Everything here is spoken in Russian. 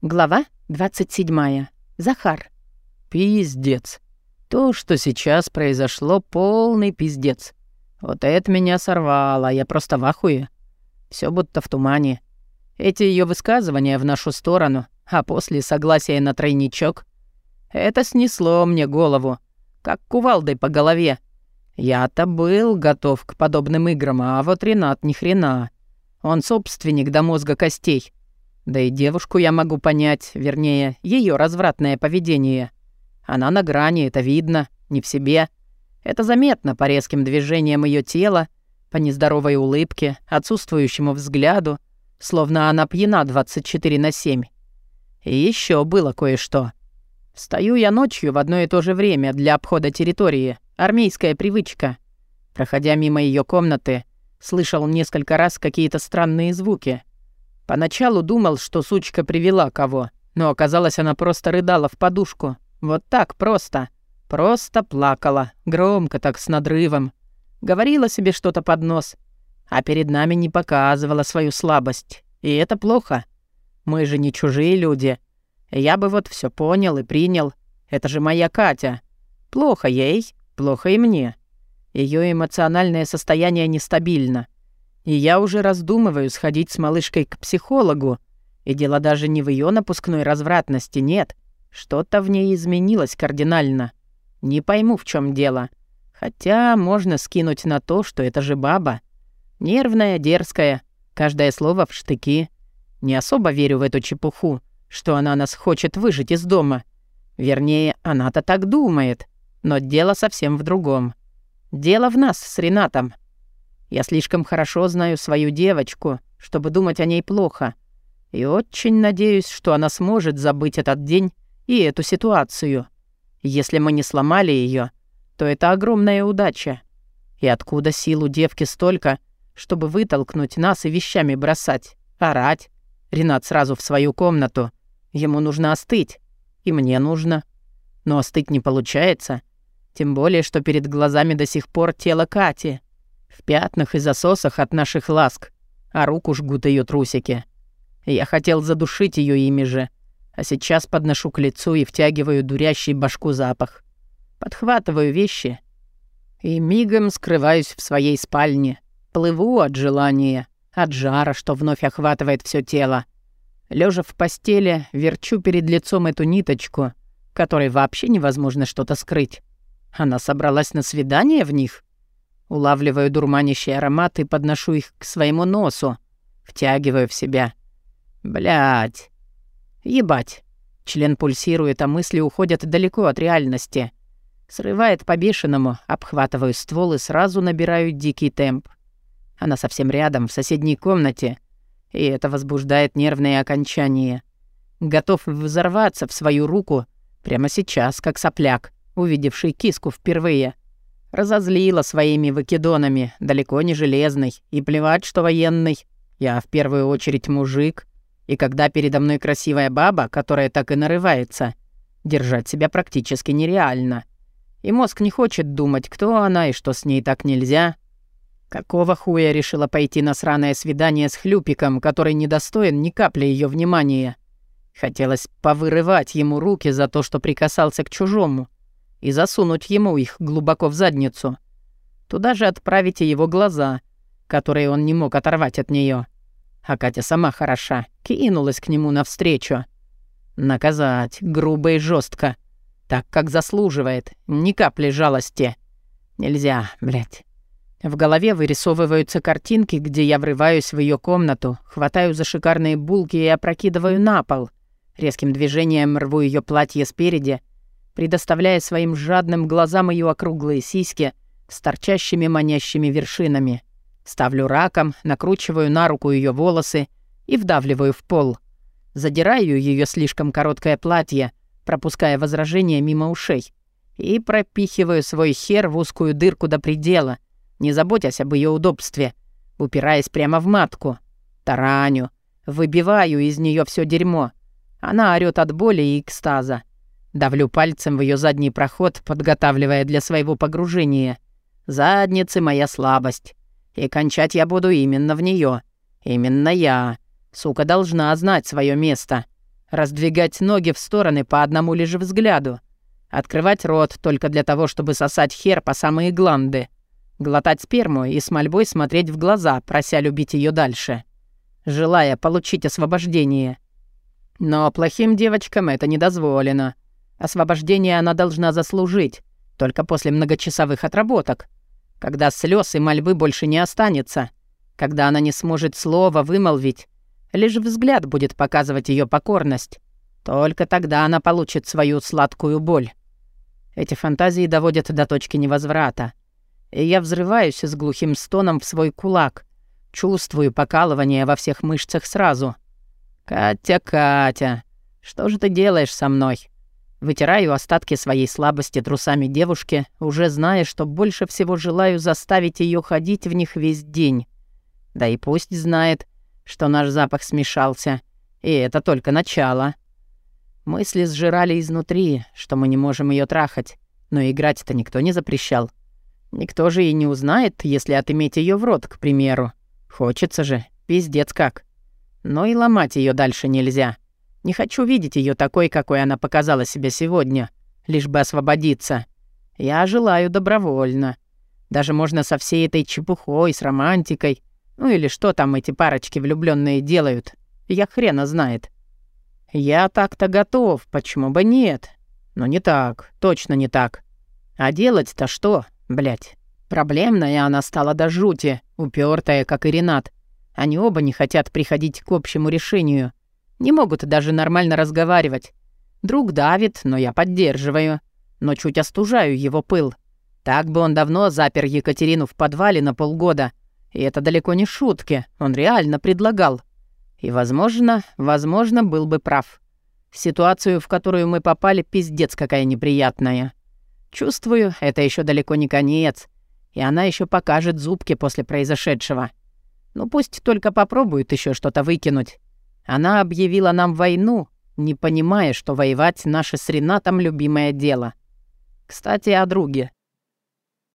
Глава 27. Захар. Пиздец. То, что сейчас произошло, полный пиздец. Вот это меня сорвало, я просто в ахуе. Всё будто в тумане. Эти её высказывания в нашу сторону, а после согласия на тройничок, это снесло мне голову, как кувалдой по голове. Я-то был готов к подобным играм, а вот Ренат ни хрена. Он собственник до мозга костей. Да и девушку я могу понять, вернее, ее развратное поведение. Она на грани, это видно, не в себе. Это заметно по резким движениям ее тела, по нездоровой улыбке, отсутствующему взгляду, словно она пьяна 24 на 7. И еще было кое-что. Встаю я ночью в одно и то же время для обхода территории. Армейская привычка. Проходя мимо ее комнаты, слышал несколько раз какие-то странные звуки — Поначалу думал, что сучка привела кого, но оказалось, она просто рыдала в подушку. Вот так просто. Просто плакала, громко так, с надрывом. Говорила себе что-то под нос, а перед нами не показывала свою слабость. И это плохо. Мы же не чужие люди. Я бы вот все понял и принял. Это же моя Катя. Плохо ей, плохо и мне. Ее эмоциональное состояние нестабильно. И я уже раздумываю сходить с малышкой к психологу. И дело даже не в ее напускной развратности, нет. Что-то в ней изменилось кардинально. Не пойму, в чем дело. Хотя можно скинуть на то, что это же баба. Нервная, дерзкая, каждое слово в штыки. Не особо верю в эту чепуху, что она нас хочет выжить из дома. Вернее, она-то так думает. Но дело совсем в другом. Дело в нас с Ренатом. Я слишком хорошо знаю свою девочку, чтобы думать о ней плохо. И очень надеюсь, что она сможет забыть этот день и эту ситуацию. Если мы не сломали ее, то это огромная удача. И откуда силу девки столько, чтобы вытолкнуть нас и вещами бросать, орать? Ренат сразу в свою комнату. Ему нужно остыть. И мне нужно. Но остыть не получается. Тем более, что перед глазами до сих пор тело Кати — в пятнах и засосах от наших ласк, а руку жгут ее трусики. Я хотел задушить ее ими же, а сейчас подношу к лицу и втягиваю дурящий башку запах. Подхватываю вещи и мигом скрываюсь в своей спальне. Плыву от желания, от жара, что вновь охватывает все тело. Лежа в постели, верчу перед лицом эту ниточку, которой вообще невозможно что-то скрыть. Она собралась на свидание в них? Улавливаю дурманящие ароматы и подношу их к своему носу. Втягиваю в себя. Блять. Ебать. Член пульсирует, а мысли уходят далеко от реальности. Срывает по-бешеному, обхватываю ствол и сразу набираю дикий темп. Она совсем рядом, в соседней комнате, и это возбуждает нервные окончания. Готов взорваться в свою руку прямо сейчас, как сопляк, увидевший киску впервые — Разозлила своими выкидонами, далеко не железный, и плевать, что военный. Я в первую очередь мужик, и когда передо мной красивая баба, которая так и нарывается, держать себя практически нереально. И мозг не хочет думать, кто она и что с ней так нельзя. Какого хуя решила пойти на сраное свидание с хлюпиком, который не достоин ни капли ее внимания? Хотелось повырывать ему руки за то, что прикасался к чужому и засунуть ему их глубоко в задницу. Туда же отправите его глаза, которые он не мог оторвать от нее. А Катя сама хороша, кинулась к нему навстречу. Наказать грубо и жестко, так как заслуживает, ни капли жалости. Нельзя, блядь. В голове вырисовываются картинки, где я врываюсь в ее комнату, хватаю за шикарные булки и опрокидываю на пол. Резким движением рву ее платье спереди, предоставляя своим жадным глазам ее округлые сиськи с торчащими манящими вершинами. Ставлю раком, накручиваю на руку ее волосы и вдавливаю в пол. Задираю ее слишком короткое платье, пропуская возражения мимо ушей, и пропихиваю свой хер в узкую дырку до предела, не заботясь об ее удобстве, упираясь прямо в матку. Тараню, выбиваю из нее все дерьмо. Она орёт от боли и экстаза. Давлю пальцем в ее задний проход, подготавливая для своего погружения. Задницы моя слабость. И кончать я буду именно в нее. Именно я. Сука должна знать свое место. раздвигать ноги в стороны по одному лишь взгляду, открывать рот только для того, чтобы сосать хер по самые гланды, глотать сперму и с мольбой смотреть в глаза, прося любить ее дальше, желая получить освобождение. Но плохим девочкам это не дозволено. Освобождение она должна заслужить, только после многочасовых отработок, когда слез и мольбы больше не останется, когда она не сможет слова вымолвить, лишь взгляд будет показывать ее покорность. Только тогда она получит свою сладкую боль. Эти фантазии доводят до точки невозврата. И я взрываюсь с глухим стоном в свой кулак. Чувствую покалывание во всех мышцах сразу. «Катя, Катя, что же ты делаешь со мной?» Вытираю остатки своей слабости трусами девушки, уже зная, что больше всего желаю заставить ее ходить в них весь день. Да и пусть знает, что наш запах смешался, и это только начало. Мысли сжирали изнутри, что мы не можем ее трахать, но играть-то никто не запрещал. Никто же и не узнает, если отыметь ее в рот, к примеру. Хочется же, пиздец как. Но и ломать ее дальше нельзя. Не хочу видеть ее такой, какой она показала себя сегодня, лишь бы освободиться. Я желаю добровольно. Даже можно со всей этой чепухой, с романтикой. Ну или что там эти парочки влюбленные делают. Я хрена знает. Я так-то готов, почему бы нет? Но не так, точно не так. А делать-то что, блядь? Проблемная она стала до жути, упертая, как и Ренат. Они оба не хотят приходить к общему решению. Не могут даже нормально разговаривать. Друг давит, но я поддерживаю. Но чуть остужаю его пыл. Так бы он давно запер Екатерину в подвале на полгода. И это далеко не шутки, он реально предлагал. И, возможно, возможно, был бы прав. Ситуацию, в которую мы попали, пиздец какая неприятная. Чувствую, это еще далеко не конец. И она еще покажет зубки после произошедшего. Ну пусть только попробует еще что-то выкинуть. Она объявила нам войну, не понимая, что воевать наше с Ренатом любимое дело. Кстати, о друге.